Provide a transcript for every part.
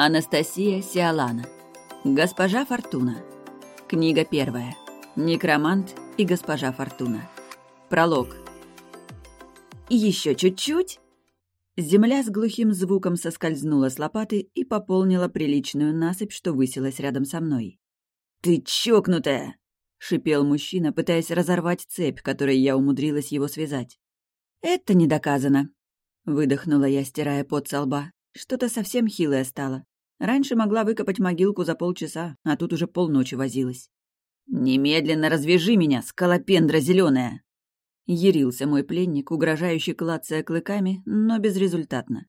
Анастасия Сиалана. Госпожа Фортуна. Книга первая. Некромант и госпожа Фортуна. Пролог. Еще чуть-чуть. Земля с глухим звуком соскользнула с лопаты и пополнила приличную насыпь, что высилась рядом со мной. «Ты чокнутая!» — шипел мужчина, пытаясь разорвать цепь, которой я умудрилась его связать. «Это не доказано», — выдохнула я, стирая пот со лба. Что-то совсем хилое стало. Раньше могла выкопать могилку за полчаса, а тут уже полночи возилась. «Немедленно развяжи меня, скалопендра зеленая! Ярился мой пленник, угрожающий клацая клыками, но безрезультатно.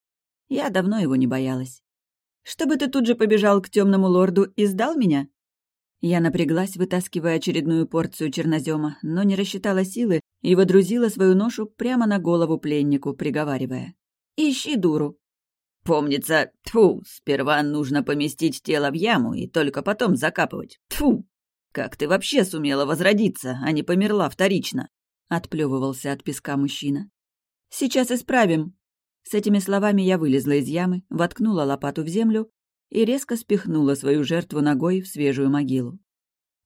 Я давно его не боялась. «Чтобы ты тут же побежал к темному лорду и сдал меня?» Я напряглась, вытаскивая очередную порцию чернозема, но не рассчитала силы и водрузила свою ношу прямо на голову пленнику, приговаривая. «Ищи дуру!» Помнится, тфу, сперва нужно поместить тело в яму и только потом закапывать. Тфу! Как ты вообще сумела возродиться, а не померла вторично? Отплевывался от песка мужчина. Сейчас исправим. С этими словами я вылезла из ямы, воткнула лопату в землю и резко спихнула свою жертву ногой в свежую могилу.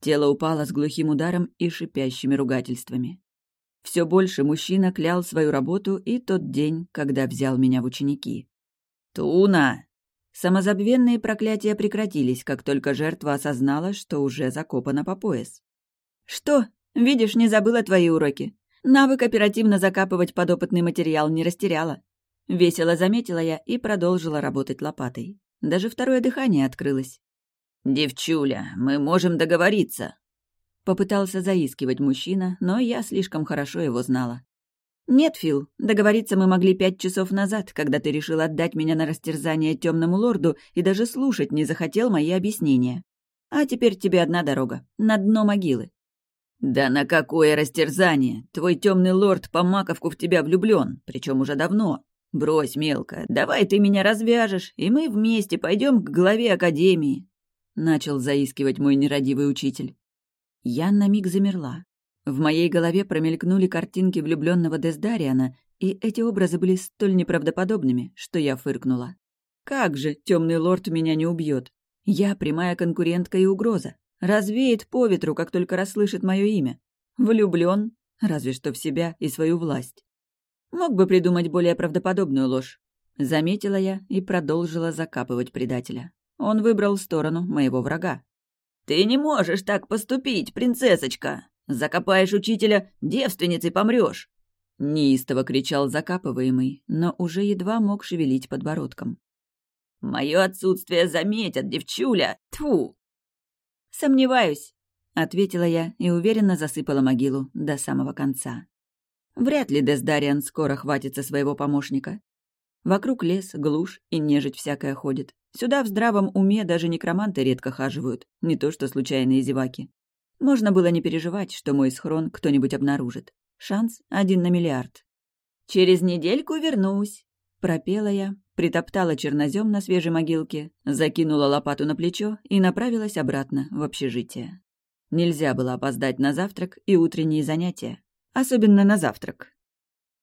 Тело упало с глухим ударом и шипящими ругательствами. Все больше мужчина клял свою работу и тот день, когда взял меня в ученики. «Туна!» Самозабвенные проклятия прекратились, как только жертва осознала, что уже закопана по пояс. «Что? Видишь, не забыла твои уроки. Навык оперативно закапывать подопытный материал не растеряла». Весело заметила я и продолжила работать лопатой. Даже второе дыхание открылось. «Девчуля, мы можем договориться», Попытался заискивать мужчина, но я слишком хорошо его знала. «Нет, Фил, договориться мы могли пять часов назад, когда ты решил отдать меня на растерзание темному лорду и даже слушать не захотел мои объяснения. А теперь тебе одна дорога — на дно могилы». «Да на какое растерзание? Твой темный лорд по маковку в тебя влюблен, причем уже давно. Брось, мелко, давай ты меня развяжешь, и мы вместе пойдем к главе академии», — начал заискивать мой нерадивый учитель. Я на миг замерла. В моей голове промелькнули картинки влюбленного Дездариана, и эти образы были столь неправдоподобными, что я фыркнула. Как же темный лорд меня не убьет? Я прямая конкурентка и угроза. Развеет по ветру, как только расслышит мое имя. Влюблен, разве что в себя и свою власть. Мог бы придумать более правдоподобную ложь. Заметила я и продолжила закапывать предателя. Он выбрал сторону моего врага. «Ты не можешь так поступить, принцессочка!» Закопаешь учителя, девственницей помрешь!» Неистово кричал закапываемый, но уже едва мог шевелить подбородком. «Мое отсутствие заметят, девчуля! Тьфу!» «Сомневаюсь», — ответила я и уверенно засыпала могилу до самого конца. Вряд ли Дездариан скоро хватится своего помощника. Вокруг лес, глушь и нежить всякая ходит. Сюда в здравом уме даже некроманты редко хаживают, не то что случайные зеваки. Можно было не переживать, что мой схрон кто-нибудь обнаружит. Шанс один на миллиард. «Через недельку вернусь», — пропела я, притоптала чернозем на свежей могилке, закинула лопату на плечо и направилась обратно в общежитие. Нельзя было опоздать на завтрак и утренние занятия. Особенно на завтрак.